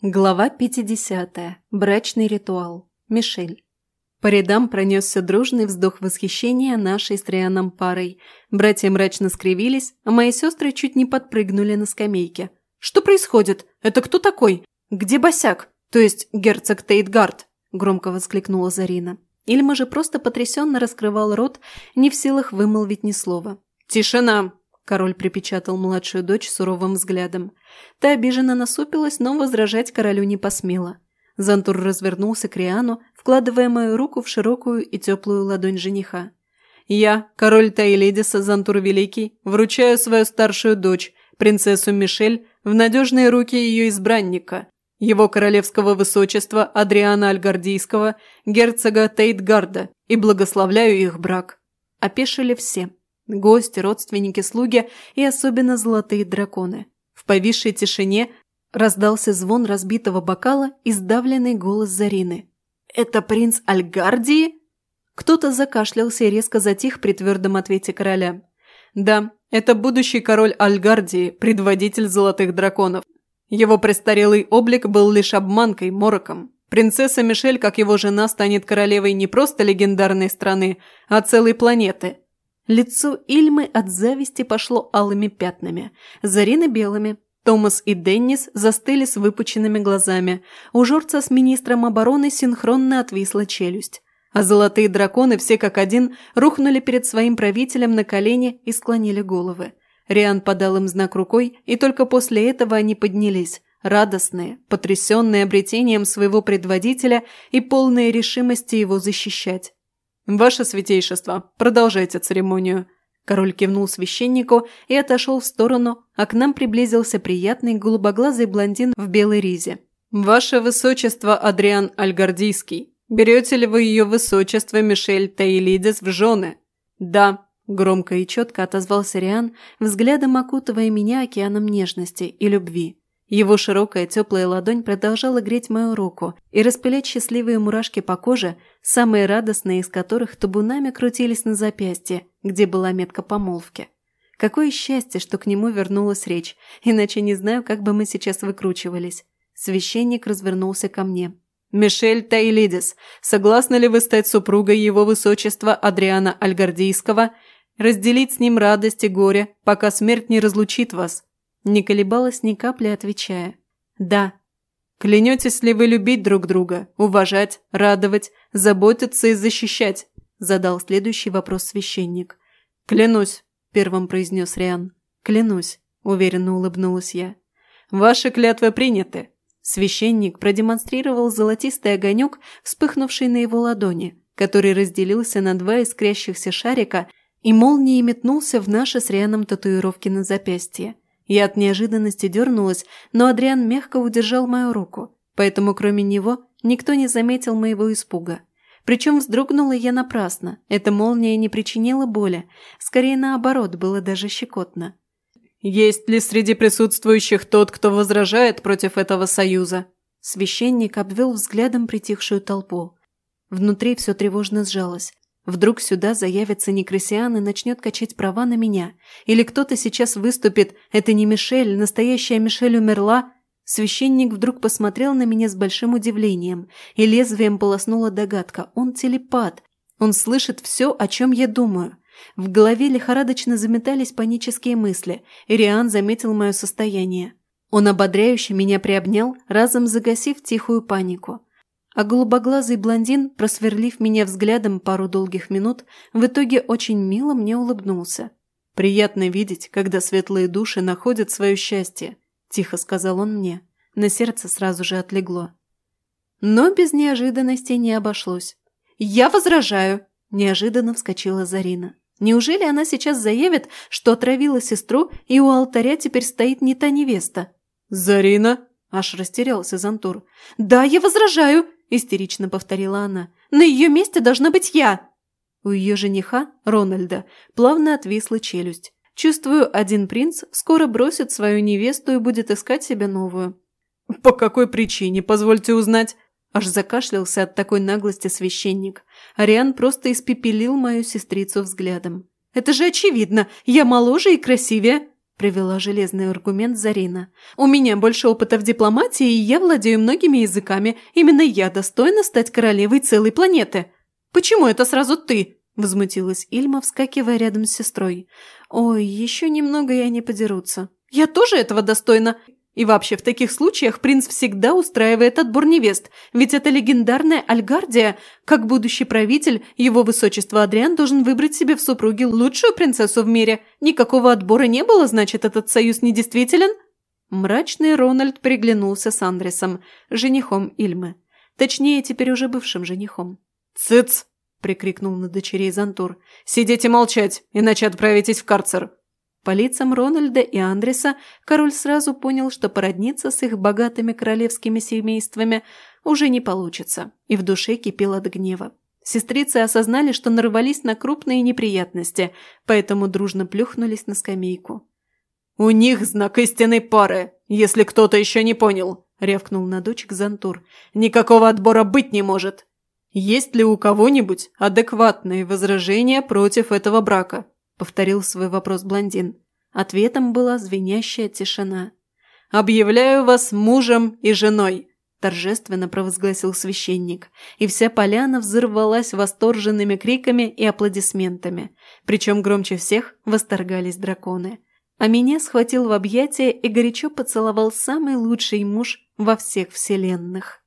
Глава 50. Брачный ритуал. Мишель. По рядам пронесся дружный вздох восхищения нашей с Трианом парой. Братья мрачно скривились, а мои сестры чуть не подпрыгнули на скамейке. «Что происходит? Это кто такой? Где босяк? То есть герцог Тейтгард?» – громко воскликнула Зарина. Ильма же просто потрясенно раскрывал рот, не в силах вымолвить ни слова. «Тишина!» Король припечатал младшую дочь суровым взглядом. Та обиженно насупилась, но возражать королю не посмела. Зантур развернулся к Риану, вкладывая мою руку в широкую и теплую ладонь жениха. «Я, король Таилидиса Зантур Великий, вручаю свою старшую дочь, принцессу Мишель, в надежные руки ее избранника, его королевского высочества Адриана Альгардийского, герцога Тейтгарда, и благословляю их брак». Опешили все. Гости, родственники, слуги и особенно золотые драконы. В повисшей тишине раздался звон разбитого бокала и сдавленный голос Зарины. «Это принц Альгардии?» Кто-то закашлялся и резко затих при твердом ответе короля. «Да, это будущий король Альгардии, предводитель золотых драконов. Его престарелый облик был лишь обманкой, мороком. Принцесса Мишель, как его жена, станет королевой не просто легендарной страны, а целой планеты. Лицо Ильмы от зависти пошло алыми пятнами, Зарина белыми. Томас и Деннис застыли с выпученными глазами. У Жорца с министром обороны синхронно отвисла челюсть. А золотые драконы все как один рухнули перед своим правителем на колени и склонили головы. Риан подал им знак рукой, и только после этого они поднялись, радостные, потрясенные обретением своего предводителя и полные решимости его защищать. «Ваше святейшество, продолжайте церемонию». Король кивнул священнику и отошел в сторону, а к нам приблизился приятный голубоглазый блондин в белой ризе. «Ваше высочество Адриан Альгардийский, берете ли вы ее высочество Мишель Таилидис в жены?» «Да», – громко и четко отозвался Риан, взглядом окутывая меня океаном нежности и любви. Его широкая теплая ладонь продолжала греть мою руку и распылять счастливые мурашки по коже, самые радостные из которых табунами крутились на запястье, где была метка помолвки. Какое счастье, что к нему вернулась речь, иначе не знаю, как бы мы сейчас выкручивались. Священник развернулся ко мне. «Мишель Таилидис, согласны ли вы стать супругой его высочества Адриана Альгардийского, разделить с ним радость и горе, пока смерть не разлучит вас?» Не колебалась ни капли, отвечая. «Да». «Клянетесь ли вы любить друг друга, уважать, радовать, заботиться и защищать?» Задал следующий вопрос священник. «Клянусь», – первым произнес Риан. «Клянусь», – уверенно улыбнулась я. «Ваши клятвы приняты». Священник продемонстрировал золотистый огонек, вспыхнувший на его ладони, который разделился на два искрящихся шарика и молнией метнулся в наши с Рианом татуировки на запястье. Я от неожиданности дернулась, но Адриан мягко удержал мою руку, поэтому кроме него никто не заметил моего испуга. Причем вздрогнула я напрасно, эта молния не причинила боли, скорее наоборот, было даже щекотно. «Есть ли среди присутствующих тот, кто возражает против этого союза?» Священник обвел взглядом притихшую толпу. Внутри все тревожно сжалось. Вдруг сюда заявится Некрасиан и начнет качать права на меня. Или кто-то сейчас выступит «Это не Мишель, настоящая Мишель умерла». Священник вдруг посмотрел на меня с большим удивлением, и лезвием полоснула догадка. Он телепат. Он слышит все, о чем я думаю. В голове лихорадочно заметались панические мысли, и Риан заметил мое состояние. Он ободряюще меня приобнял, разом загасив тихую панику а голубоглазый блондин, просверлив меня взглядом пару долгих минут, в итоге очень мило мне улыбнулся. «Приятно видеть, когда светлые души находят свое счастье», – тихо сказал он мне. На сердце сразу же отлегло. Но без неожиданностей не обошлось. «Я возражаю!» – неожиданно вскочила Зарина. «Неужели она сейчас заявит, что отравила сестру, и у алтаря теперь стоит не та невеста?» «Зарина!» – аж растерялся Зантур. «Да, я возражаю!» – истерично повторила она. «На ее месте должна быть я!» У ее жениха, Рональда, плавно отвисла челюсть. Чувствую, один принц скоро бросит свою невесту и будет искать себе новую. «По какой причине, позвольте узнать?» Аж закашлялся от такой наглости священник. Ариан просто испепелил мою сестрицу взглядом. «Это же очевидно! Я моложе и красивее!» Привела железный аргумент Зарина. «У меня больше опыта в дипломатии, и я владею многими языками. Именно я достойна стать королевой целой планеты». «Почему это сразу ты?» – возмутилась Ильма, вскакивая рядом с сестрой. «Ой, еще немного и они подерутся». «Я тоже этого достойна. И вообще, в таких случаях принц всегда устраивает отбор невест, ведь это легендарная Альгардия. Как будущий правитель, его высочество Адриан должен выбрать себе в супруге лучшую принцессу в мире. Никакого отбора не было, значит, этот союз недействителен?» Мрачный Рональд приглянулся с Андресом, женихом Ильмы. Точнее, теперь уже бывшим женихом. «Цыц!» – прикрикнул на дочерей Зантур. «Сидите молчать, иначе отправитесь в карцер!» По лицам Рональда и Андреса король сразу понял, что породниться с их богатыми королевскими семействами уже не получится, и в душе кипел от гнева. Сестрицы осознали, что нарвались на крупные неприятности, поэтому дружно плюхнулись на скамейку. «У них знак истинной пары, если кто-то еще не понял», – рявкнул на дочь Зантур. «Никакого отбора быть не может. Есть ли у кого-нибудь адекватные возражения против этого брака?» – повторил свой вопрос блондин. Ответом была звенящая тишина. «Объявляю вас мужем и женой!» – торжественно провозгласил священник, и вся поляна взорвалась восторженными криками и аплодисментами, причем громче всех восторгались драконы. А меня схватил в объятия и горячо поцеловал самый лучший муж во всех вселенных.